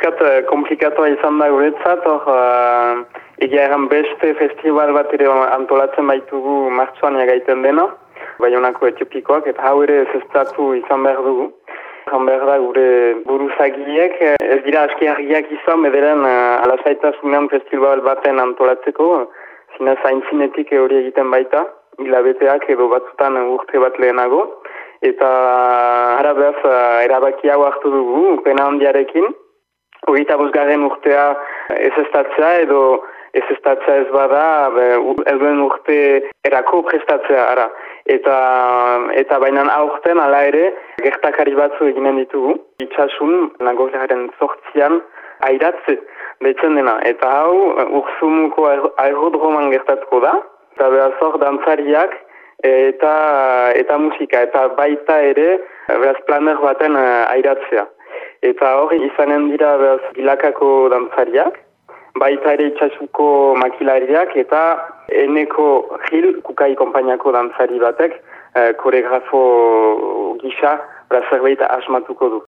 pixkat komplikatoa izan da guretzat, hor, uh, egia egan beste festival bat ere antolatzen baitugu martzuan egaiten dena, bai honako etiopikoak, eta hau ere zestatu izan behar dugu. Izan behar da gure buruzagiek, ez dira aski argiak izan, bederen uh, alazaitasunean festival baten antolatzeko, zina zaintzinetik hori egiten baita, hilabeteak edo batzutan urte bat lehenago. Eta ara behaz, erabaki hau hartu dugu, pena handiarekin, Hogeita bosgarren urtea ez estatzea edo ez estatzea ez bada elduen urte erako prestatzea ara. Eta, eta bainan aurten ala ere gertakari batzu eginen ditugu. Itxasun nagorrearen sortzian airatze behitzen dena. Eta hau urzumuko aerodroman gertatuko da. Eta behaz hor dantzariak eta, eta musika. Eta baita ere behaz planer baten airatzea. Eta hori izanen dira behaz gilakako dantzariak, baita ere itxasuko makilariak eta eneko gil kukai kompainiako dantzari batek eh, koregrafo gisa zerbait asmatuko du.